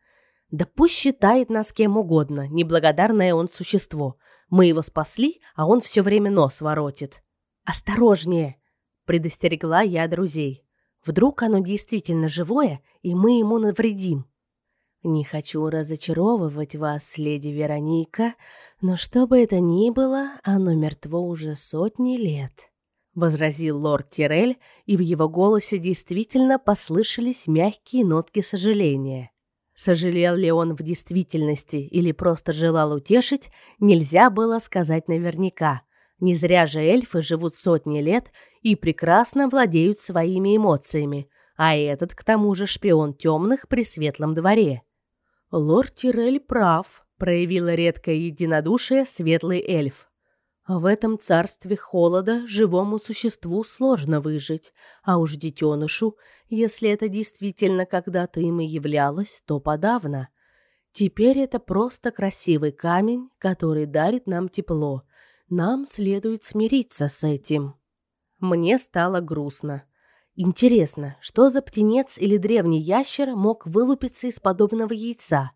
Да пусть считает нас кем угодно, неблагодарное он существо. Мы его спасли, а он все время нос воротит. «Осторожнее!» – предостерегла я друзей. «Вдруг оно действительно живое, и мы ему навредим?» Не хочу разочаровывать вас, леди Вероника, но что бы это ни было, оно мертво уже сотни лет, возразил лорд Тирель, и в его голосе действительно послышались мягкие нотки сожаления. Сожалел ли он в действительности или просто желал утешить, нельзя было сказать наверняка. Не зря же эльфы живут сотни лет и прекрасно владеют своими эмоциями, а этот к тому же шпион темных при светлом дворе. Лорд Тирель прав, проявила редкое единодушие светлый эльф. В этом царстве холода живому существу сложно выжить, а уж детенышу, если это действительно когда-то им и являлось, то подавно. Теперь это просто красивый камень, который дарит нам тепло. Нам следует смириться с этим. Мне стало грустно. Интересно, что за птенец или древний ящер мог вылупиться из подобного яйца?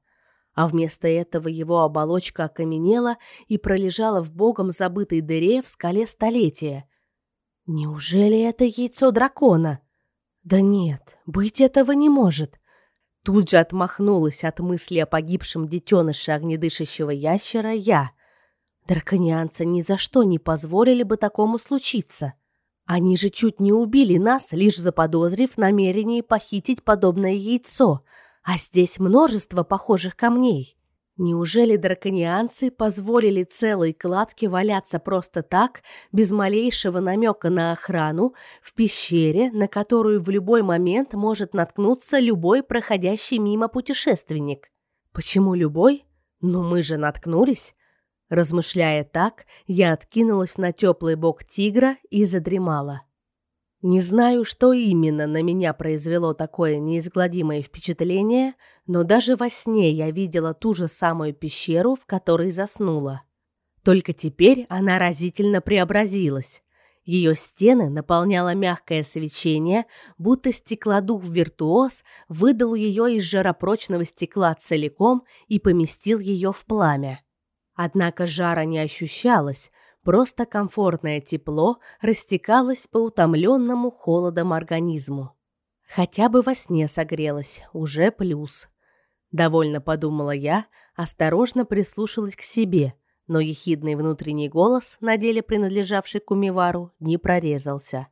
А вместо этого его оболочка окаменела и пролежала в богом забытой дыре в скале столетия. Неужели это яйцо дракона? Да нет, быть этого не может. Тут же отмахнулась от мысли о погибшем детеныше огнедышащего ящера я. Драконианцы ни за что не позволили бы такому случиться. Они же чуть не убили нас, лишь заподозрив намерение похитить подобное яйцо, а здесь множество похожих камней. Неужели драконианцы позволили целой кладке валяться просто так, без малейшего намека на охрану, в пещере, на которую в любой момент может наткнуться любой проходящий мимо путешественник? Почему любой? Ну мы же наткнулись. Размышляя так, я откинулась на теплый бок тигра и задремала. Не знаю, что именно на меня произвело такое неизгладимое впечатление, но даже во сне я видела ту же самую пещеру, в которой заснула. Только теперь она разительно преобразилась. Ее стены наполняло мягкое свечение, будто стеклодув-виртуоз выдал ее из жаропрочного стекла целиком и поместил ее в пламя. Однако жара не ощущалось, Просто комфортное тепло растекалось по утомленному холодом организму. Хотя бы во сне согрелась, уже плюс. Довольно подумала я, осторожно прислушалась к себе, но ехидный внутренний голос, на деле принадлежавший Кумивару, не прорезался.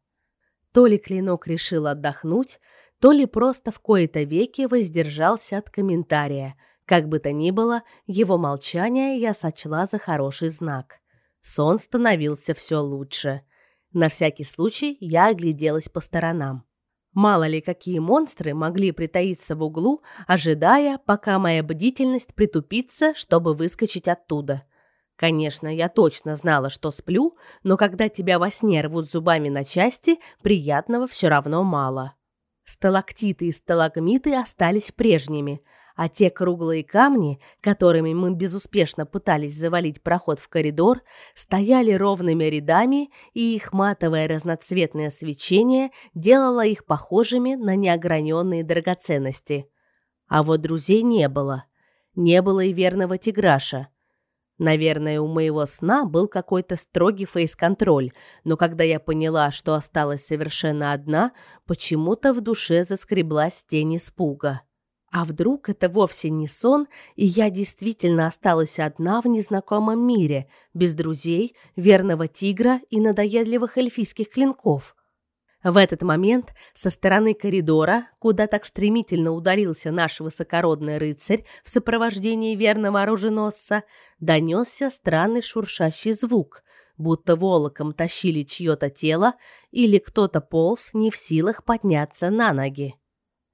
То ли клинок решил отдохнуть, то ли просто в кои-то веки воздержался от комментария. Как бы то ни было, его молчание я сочла за хороший знак. Сон становился все лучше. На всякий случай я огляделась по сторонам. Мало ли какие монстры могли притаиться в углу, ожидая, пока моя бдительность притупится, чтобы выскочить оттуда. Конечно, я точно знала, что сплю, но когда тебя во сне рвут зубами на части, приятного все равно мало. Сталактиты и сталагмиты остались прежними, а те круглые камни, которыми мы безуспешно пытались завалить проход в коридор, стояли ровными рядами, и их матовое разноцветное свечение делало их похожими на неограненные драгоценности. А вот друзей не было. Не было и верного тиграша. Наверное, у моего сна был какой-то строгий фейс-контроль, но когда я поняла, что осталась совершенно одна, почему-то в душе заскреблась тень испуга. А вдруг это вовсе не сон, и я действительно осталась одна в незнакомом мире, без друзей, верного тигра и надоедливых эльфийских клинков? В этот момент со стороны коридора, куда так стремительно удалился наш высокородный рыцарь в сопровождении верного оруженосца, донесся странный шуршащий звук, будто волоком тащили чье-то тело или кто-то полз не в силах подняться на ноги.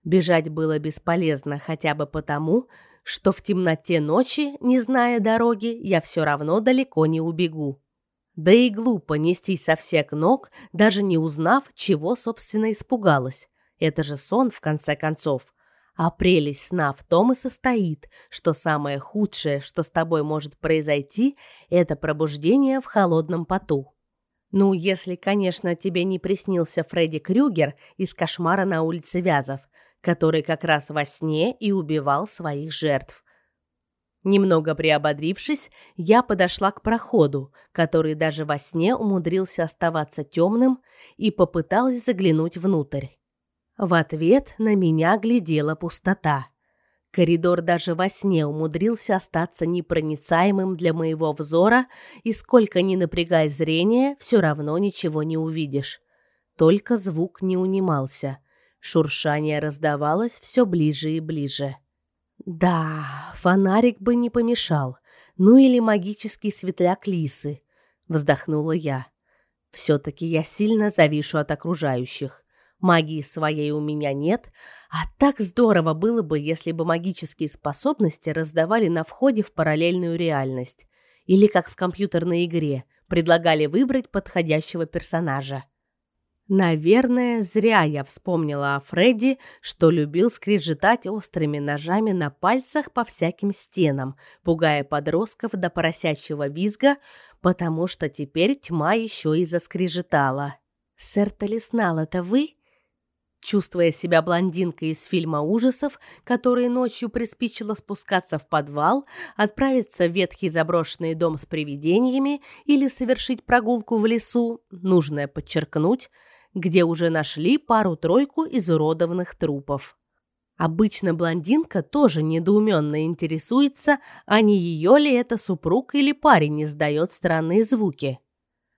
Бежать было бесполезно хотя бы потому, что в темноте ночи, не зная дороги, я все равно далеко не убегу. Да и глупо нестись со всех ног, даже не узнав, чего, собственно, испугалась. Это же сон, в конце концов. А прелесть сна в том и состоит, что самое худшее, что с тобой может произойти, это пробуждение в холодном поту. Ну, если, конечно, тебе не приснился Фредди Крюгер из «Кошмара на улице Вязов», который как раз во сне и убивал своих жертв. Немного приободрившись, я подошла к проходу, который даже во сне умудрился оставаться темным, и попыталась заглянуть внутрь. В ответ на меня глядела пустота. Коридор даже во сне умудрился остаться непроницаемым для моего взора, и сколько ни напрягай зрение, все равно ничего не увидишь. Только звук не унимался — Шуршание раздавалось все ближе и ближе. Да, фонарик бы не помешал. Ну или магический светляк лисы, вздохнула я. все таки я сильно завишу от окружающих. Магии своей у меня нет, а так здорово было бы, если бы магические способности раздавали на входе в параллельную реальность или как в компьютерной игре, предлагали выбрать подходящего персонажа. Наверное, зря я вспомнила о Фредди, что любил скрежетать острыми ножами на пальцах по всяким стенам, пугая подростков до поросячьего визга, потому что теперь тьма еще и заскрежетала. «Сэр Талиснал, это вы?» Чувствуя себя блондинкой из фильма ужасов, которой ночью приспичило спускаться в подвал, отправиться в ветхий заброшенный дом с привидениями или совершить прогулку в лесу, нужно подчеркнуть, где уже нашли пару-тройку изуродованных трупов. Обычно блондинка тоже недоуменно интересуется, а не ее ли это супруг или парень издает странные звуки.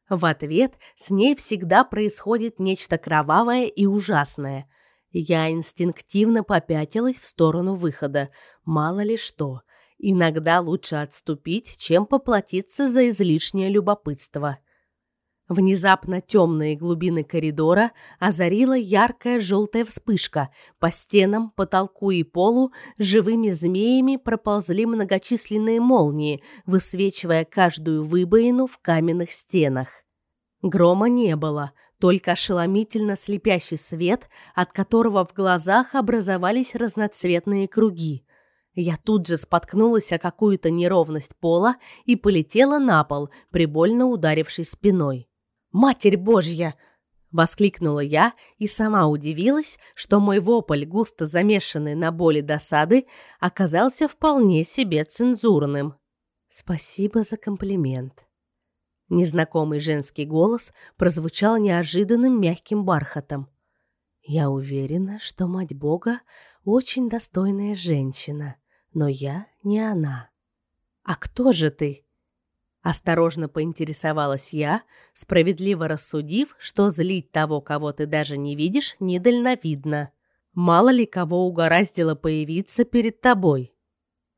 В ответ с ней всегда происходит нечто кровавое и ужасное. Я инстинктивно попятилась в сторону выхода. Мало ли что. Иногда лучше отступить, чем поплатиться за излишнее любопытство. Внезапно темные глубины коридора озарила яркая желтая вспышка. По стенам, потолку и полу живыми змеями проползли многочисленные молнии, высвечивая каждую выбоину в каменных стенах. Грома не было, только ошеломительно слепящий свет, от которого в глазах образовались разноцветные круги. Я тут же споткнулась о какую-то неровность пола и полетела на пол, прибольно ударившись спиной. «Матерь Божья!» — воскликнула я и сама удивилась, что мой вопль, густо замешанный на боли досады, оказался вполне себе цензурным. «Спасибо за комплимент», Незнакомый женский голос прозвучал неожиданным мягким бархатом. «Я уверена, что мать Бога очень достойная женщина, но я не она». «А кто же ты?» Осторожно поинтересовалась я, справедливо рассудив, что злить того, кого ты даже не видишь, недальновидно. Мало ли кого угораздило появиться перед тобой.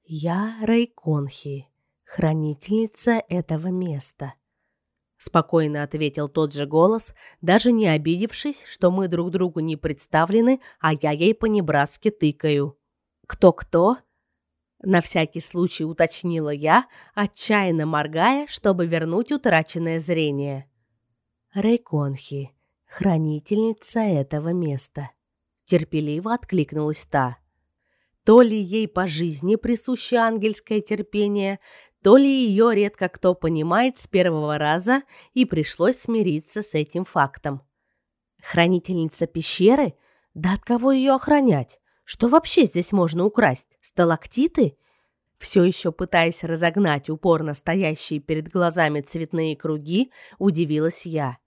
Я Райконхи, хранительница этого места спокойно ответил тот же голос, даже не обидевшись, что мы друг другу не представлены, а я ей по-небратски тыкаю. Кто-кто? На всякий случай уточнила я, отчаянно моргая, чтобы вернуть утраченное зрение. Рейконхи, хранительница этого места. Терпеливо откликнулась та. То ли ей по жизни присуще ангельское терпение, то ли ее редко кто понимает с первого раза, и пришлось смириться с этим фактом. Хранительница пещеры? Да от кого ее охранять? Что вообще здесь можно украсть? Сталактиты? Все еще пытаясь разогнать упорно стоящие перед глазами цветные круги, удивилась я.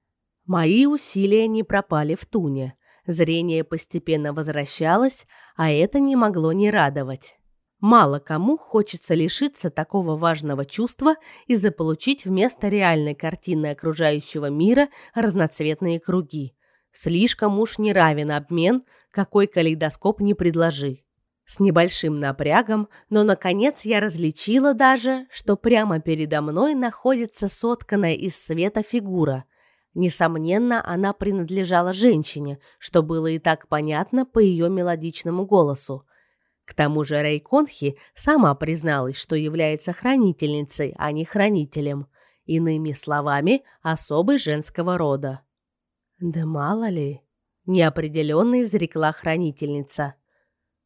Мои усилия не пропали в туне. Зрение постепенно возвращалось, а это не могло не радовать. Мало кому хочется лишиться такого важного чувства и заполучить вместо реальной картины окружающего мира разноцветные круги. Слишком уж неравен обмен, какой калейдоскоп не предложи. С небольшим напрягом, но наконец я различила даже, что прямо передо мной находится сотканная из света фигура. Несомненно, она принадлежала женщине, что было и так понятно по ее мелодичному голосу. К тому же Рэй Конхи сама призналась, что является хранительницей, а не хранителем. Иными словами, особой женского рода. «Да мало ли», — неопределенно изрекла хранительница.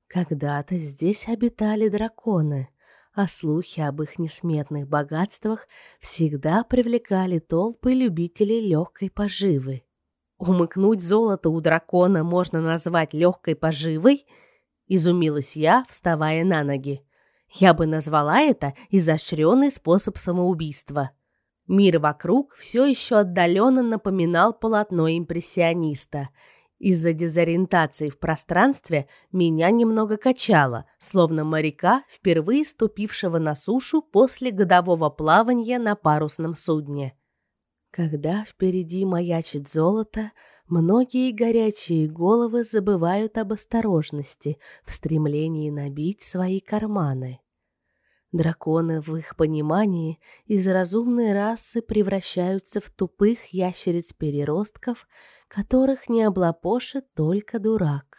«Когда-то здесь обитали драконы, а слухи об их несметных богатствах всегда привлекали толпы любителей легкой поживы. Умыкнуть золото у дракона можно назвать легкой поживой — изумилась я, вставая на ноги. Я бы назвала это изощренный способ самоубийства. Мир вокруг все еще отдаленно напоминал полотно импрессиониста. Из-за дезориентации в пространстве меня немного качало, словно моряка, впервые ступившего на сушу после годового плавания на парусном судне. Когда впереди маячит золото, Многие горячие головы забывают об осторожности в стремлении набить свои карманы. Драконы в их понимании из разумной расы превращаются в тупых ящериц-переростков, которых не облапошит только дурак.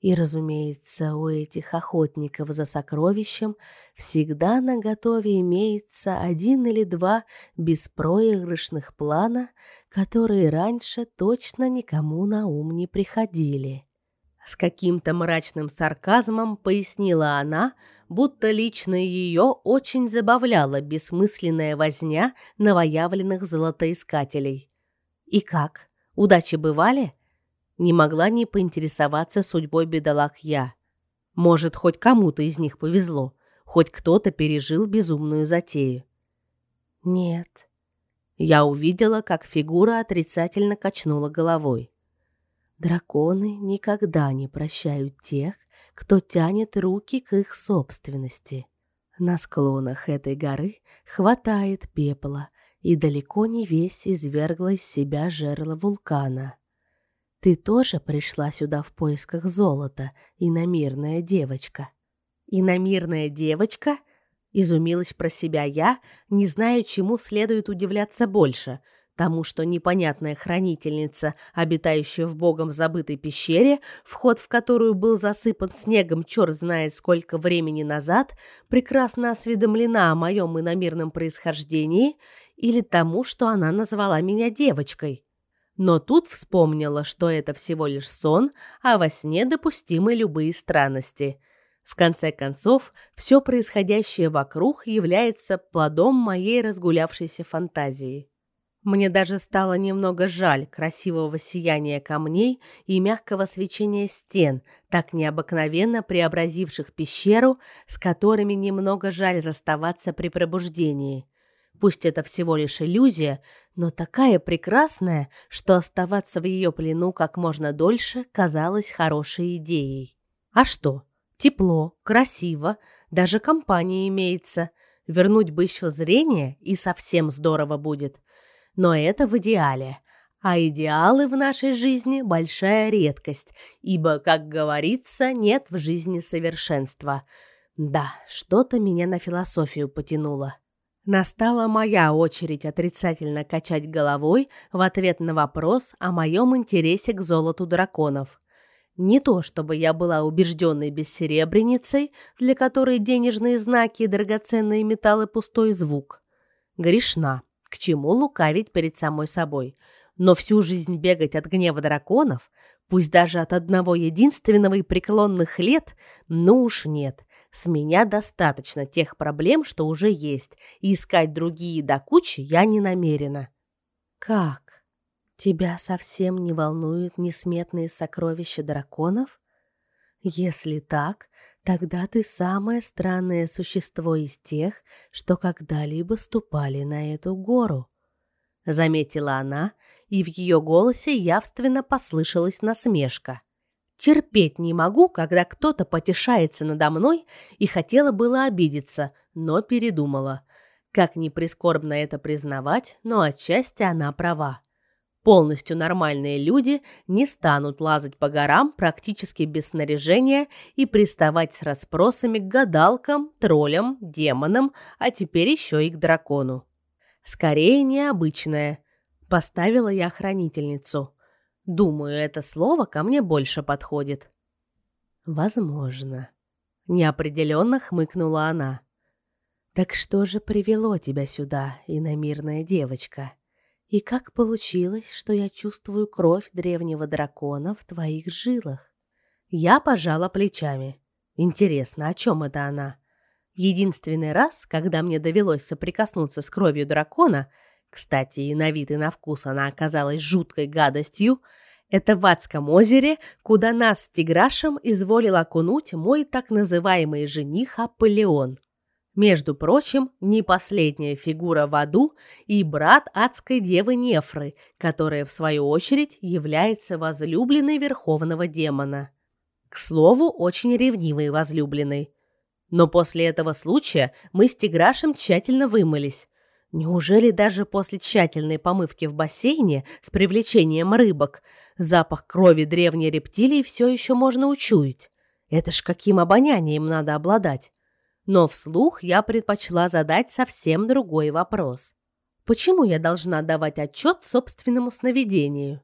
И, разумеется, у этих охотников за сокровищем всегда наготове имеется один или два беспроигрышных плана, которые раньше точно никому на ум не приходили. С каким-то мрачным сарказмом пояснила она, будто лично ее очень забавляла бессмысленная возня новоявленных золотоискателей. «И как? Удачи бывали? Не могла не поинтересоваться судьбой бедолаг я. Может, хоть кому-то из них повезло, хоть кто-то пережил безумную затею. Нет. Я увидела, как фигура отрицательно качнула головой. Драконы никогда не прощают тех, кто тянет руки к их собственности. На склонах этой горы хватает пепла, и далеко не весь извергла из себя жерло вулкана. Ты тоже пришла сюда в поисках золота, иномирная девочка. Иномирная девочка? Изумилась про себя я, не зная, чему следует удивляться больше — тому, что непонятная хранительница, обитающая в богом забытой пещере, вход в которую был засыпан снегом черт знает сколько времени назад, прекрасно осведомлена о моем иномирном происхождении, или тому, что она назвала меня девочкой. Но тут вспомнила, что это всего лишь сон, а во сне допустимы любые странности. В конце концов, все происходящее вокруг является плодом моей разгулявшейся фантазии. Мне даже стало немного жаль красивого сияния камней и мягкого свечения стен, так необыкновенно преобразивших пещеру, с которыми немного жаль расставаться при пробуждении. Пусть это всего лишь иллюзия, но такая прекрасная, что оставаться в ее плену как можно дольше казалось хорошей идеей. А что? Тепло, красиво, даже компания имеется. Вернуть бы еще зрение, и совсем здорово будет – но это в идеале. А идеалы в нашей жизни – большая редкость, ибо, как говорится, нет в жизни совершенства. Да, что-то меня на философию потянуло. Настала моя очередь отрицательно качать головой в ответ на вопрос о моем интересе к золоту драконов. Не то, чтобы я была убежденной бессеребренницей, для которой денежные знаки и драгоценные металлы – пустой звук. Грешна. К чему лукавить перед самой собой? Но всю жизнь бегать от гнева драконов, пусть даже от одного единственного и преклонных лет, ну уж нет. С меня достаточно тех проблем, что уже есть, и искать другие до кучи я не намерена. Как? Тебя совсем не волнуют несметные сокровища драконов? Если так, Тогда ты самое странное существо из тех, что когда-либо ступали на эту гору. Заметила она, и в ее голосе явственно послышалась насмешка. Терпеть не могу, когда кто-то потешается надо мной, и хотела было обидеться, но передумала. Как ни прискорбно это признавать, но отчасти она права. Полностью нормальные люди не станут лазать по горам практически без снаряжения и приставать с расспросами к гадалкам, троллям, демонам, а теперь еще и к дракону. Скорее необычное. Поставила я хранительницу. Думаю, это слово ко мне больше подходит. Возможно. Неопределенно хмыкнула она. Так что же привело тебя сюда, иномирная девочка? И как получилось, что я чувствую кровь древнего дракона в твоих жилах? Я пожала плечами. Интересно, о чем это она? Единственный раз, когда мне довелось соприкоснуться с кровью дракона, кстати, и на вид и на вкус она оказалась жуткой гадостью, это в Адском озере, куда нас с Тиграшем изволил окунуть мой так называемый жених Аполеон. Между прочим, не последняя фигура в аду и брат адской девы Нефры, которая, в свою очередь, является возлюбленной верховного демона. К слову, очень ревнивой возлюбленной. Но после этого случая мы с Тиграшем тщательно вымылись. Неужели даже после тщательной помывки в бассейне с привлечением рыбок запах крови древней рептилии все еще можно учуять? Это ж каким обонянием надо обладать? Но вслух я предпочла задать совсем другой вопрос. Почему я должна давать отчет собственному сновидению?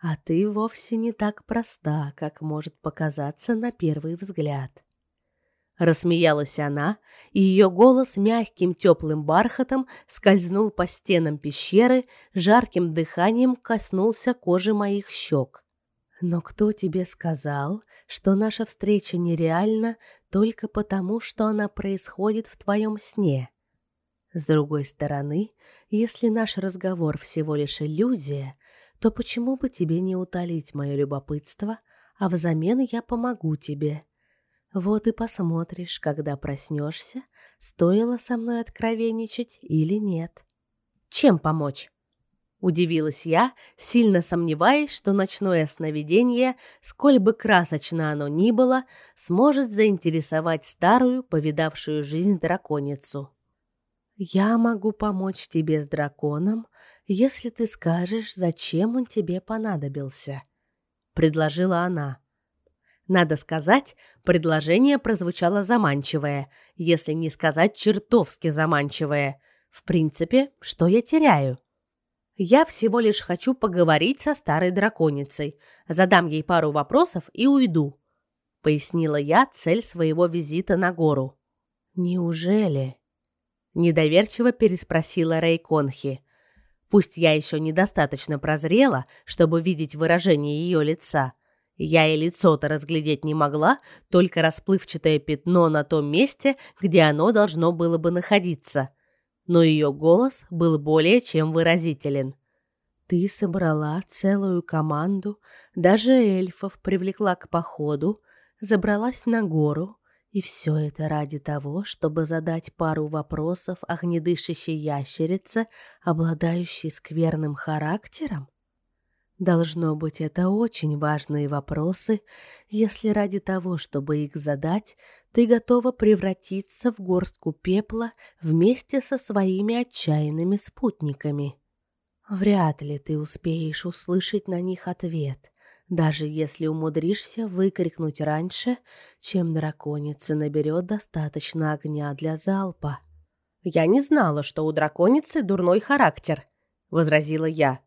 А ты вовсе не так проста, как может показаться на первый взгляд. Рассмеялась она, и ее голос мягким теплым бархатом скользнул по стенам пещеры, жарким дыханием коснулся кожи моих щек. Но кто тебе сказал, что наша встреча нереальна только потому, что она происходит в твоем сне? С другой стороны, если наш разговор всего лишь иллюзия, то почему бы тебе не утолить мое любопытство, а взамен я помогу тебе? Вот и посмотришь, когда проснешься, стоило со мной откровенничать или нет. Чем помочь? Удивилась я, сильно сомневаясь, что ночное сновидение, сколь бы красочно оно ни было, сможет заинтересовать старую, повидавшую жизнь драконицу. «Я могу помочь тебе с драконом, если ты скажешь, зачем он тебе понадобился», — предложила она. Надо сказать, предложение прозвучало заманчивое, если не сказать чертовски заманчивое. В принципе, что я теряю? Я всего лишь хочу поговорить со старой драконицей, задам ей пару вопросов и уйду, пояснила я цель своего визита на гору. Неужели? недоверчиво переспросила Рей Конхи. Пусть я еще недостаточно прозрела, чтобы видеть выражение ее лица, я и лицо-то разглядеть не могла, только расплывчатое пятно на том месте, где оно должно было бы находиться. Но ее голос был более чем выразителен. «Ты собрала целую команду, даже эльфов привлекла к походу, забралась на гору, и все это ради того, чтобы задать пару вопросов огнедышащей ящерице, обладающей скверным характером? Должно быть, это очень важные вопросы, если ради того, чтобы их задать, ты готова превратиться в горстку пепла вместе со своими отчаянными спутниками. Вряд ли ты успеешь услышать на них ответ, даже если умудришься выкрикнуть раньше, чем драконица наберет достаточно огня для залпа. «Я не знала, что у драконицы дурной характер», — возразила я.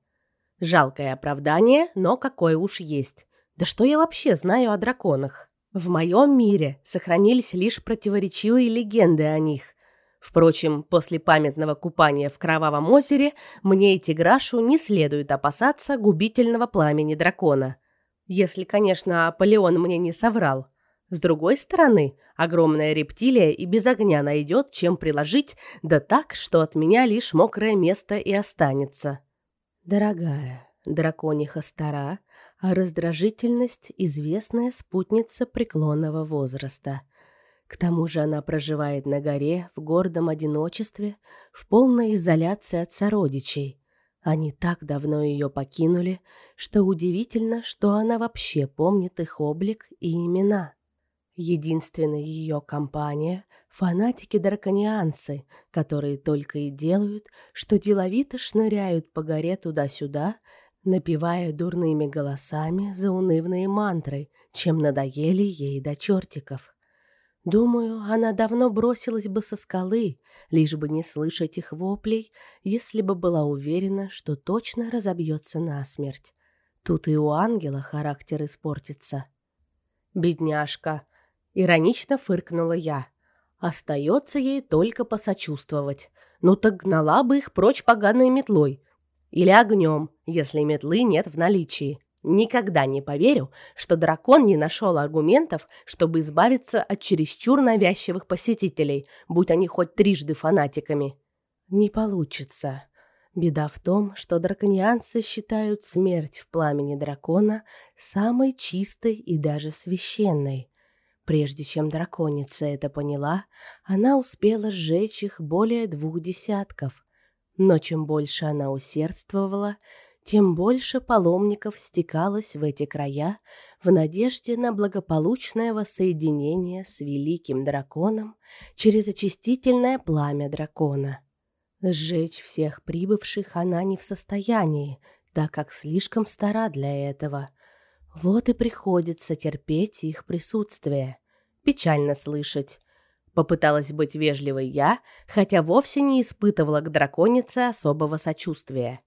Жалкое оправдание, но какое уж есть. Да что я вообще знаю о драконах? В моем мире сохранились лишь противоречивые легенды о них. Впрочем, после памятного купания в Кровавом озере мне и Тиграшу не следует опасаться губительного пламени дракона. Если, конечно, Аполеон мне не соврал. С другой стороны, огромная рептилия и без огня найдет, чем приложить, да так, что от меня лишь мокрое место и останется. Дорогая, дракониха стара, а раздражительность – известная спутница преклонного возраста. К тому же она проживает на горе в гордом одиночестве, в полной изоляции от сородичей. Они так давно ее покинули, что удивительно, что она вообще помнит их облик и имена. Единственная ее компания — фанатики-драконианцы, которые только и делают, что деловито шныряют по горе туда-сюда, напевая дурными голосами заунывные мантры, чем надоели ей до чертиков. Думаю, она давно бросилась бы со скалы, лишь бы не слышать их воплей, если бы была уверена, что точно разобьется насмерть. Тут и у ангела характер испортится. «Бедняжка!» Иронично фыркнула я. Остается ей только посочувствовать. Ну так гнала бы их прочь поганой метлой. Или огнем, если метлы нет в наличии. Никогда не поверю, что дракон не нашел аргументов, чтобы избавиться от чересчур навязчивых посетителей, будь они хоть трижды фанатиками. Не получится. Беда в том, что драконианцы считают смерть в пламени дракона самой чистой и даже священной. Прежде чем драконица это поняла, она успела сжечь их более двух десятков. Но чем больше она усердствовала, тем больше паломников стекалось в эти края в надежде на благополучное воссоединение с великим драконом через очистительное пламя дракона. Сжечь всех прибывших она не в состоянии, так как слишком стара для этого. Вот и приходится терпеть их присутствие. Печально слышать. Попыталась быть вежливой я, хотя вовсе не испытывала к драконице особого сочувствия.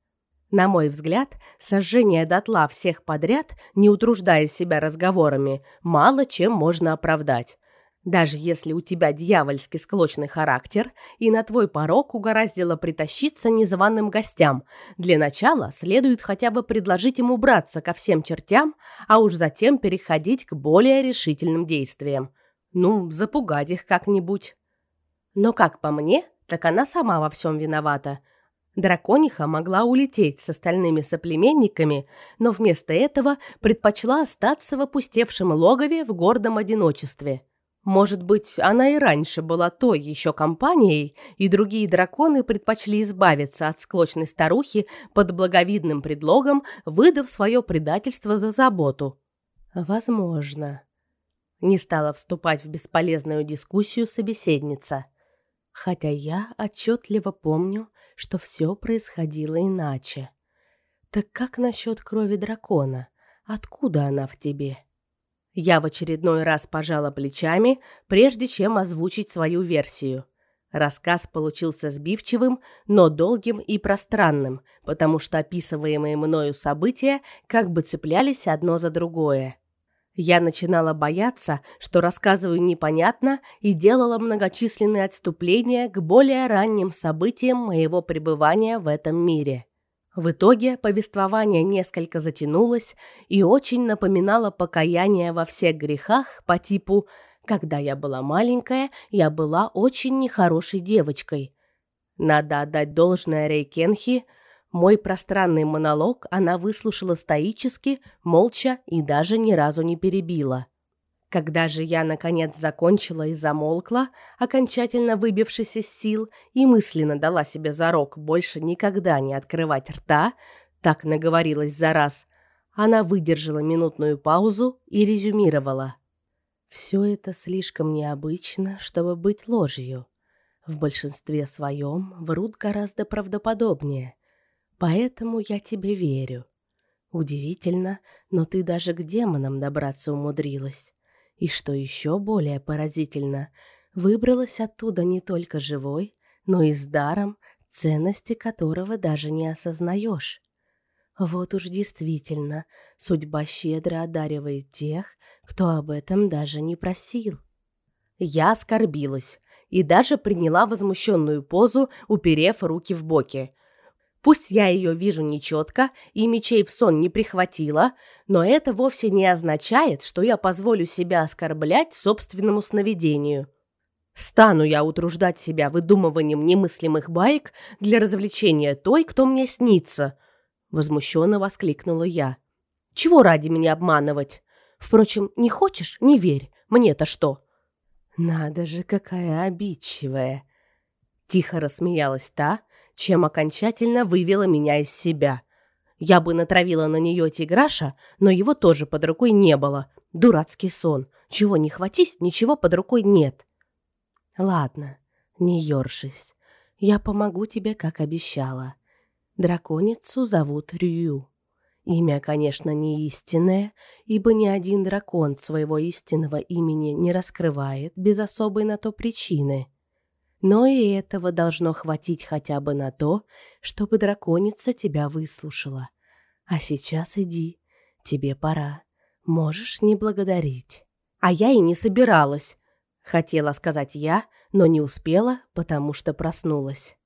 На мой взгляд, сожжение дотла всех подряд, не утруждая себя разговорами, мало чем можно оправдать. Даже если у тебя дьявольски склочный характер, и на твой порог угораздило притащиться незваным гостям, для начала следует хотя бы предложить им убраться ко всем чертям, а уж затем переходить к более решительным действиям. Ну, запугать их как-нибудь. Но как по мне, так она сама во всем виновата. Дракониха могла улететь с остальными соплеменниками, но вместо этого предпочла остаться в опустевшем логове в гордом одиночестве. Может быть, она и раньше была той еще компанией, и другие драконы предпочли избавиться от склочной старухи под благовидным предлогом, выдав свое предательство за заботу. Возможно. Не стала вступать в бесполезную дискуссию собеседница. Хотя я отчетливо помню, что все происходило иначе. Так как насчет крови дракона? Откуда она в тебе? Я в очередной раз пожала плечами, прежде чем озвучить свою версию. Рассказ получился сбивчивым, но долгим и пространным, потому что описываемые мною события как бы цеплялись одно за другое. Я начинала бояться, что рассказываю непонятно и делала многочисленные отступления к более ранним событиям моего пребывания в этом мире. В итоге повествование несколько затянулось и очень напоминало покаяние во всех грехах по типу «Когда я была маленькая, я была очень нехорошей девочкой». Надо отдать должное Рейкенхи – мой пространный монолог она выслушала стоически, молча и даже ни разу не перебила. Когда же я, наконец, закончила и замолкла, окончательно выбившись из сил, и мысленно дала себе зарок больше никогда не открывать рта, так наговорилась за раз, она выдержала минутную паузу и резюмировала. «Все это слишком необычно, чтобы быть ложью. В большинстве своем врут гораздо правдоподобнее. Поэтому я тебе верю. Удивительно, но ты даже к демонам добраться умудрилась. И что еще более поразительно, выбралась оттуда не только живой, но и с даром, ценности которого даже не осознаешь. Вот уж действительно, судьба щедро одаривает тех, кто об этом даже не просил. Я оскорбилась и даже приняла возмущенную позу, уперев руки в боки – Пусть я ее вижу нечетко и мечей в сон не прихватила, но это вовсе не означает, что я позволю себя оскорблять собственному сновидению. Стану я утруждать себя выдумыванием немыслимых баек для развлечения той, кто мне снится, возмущенно воскликнула я. Чего ради меня обманывать? Впрочем, не хочешь не верь. Мне-то что? Надо же, какая обидчивая. Тихо рассмеялась та, чем окончательно вывела меня из себя. Я бы натравила на нее тиграша, но его тоже под рукой не было. Дурацкий сон. Чего не хватись, ничего под рукой нет. Ладно, не ершись. Я помогу тебе, как обещала. Драконицу зовут Рю. Имя, конечно, не истинное, ибо ни один дракон своего истинного имени не раскрывает без особой на то причины. Но и этого должно хватить хотя бы на то, чтобы драконица тебя выслушала. А сейчас иди, тебе пора. Можешь не благодарить. А я и не собиралась. Хотела сказать я, но не успела, потому что проснулась.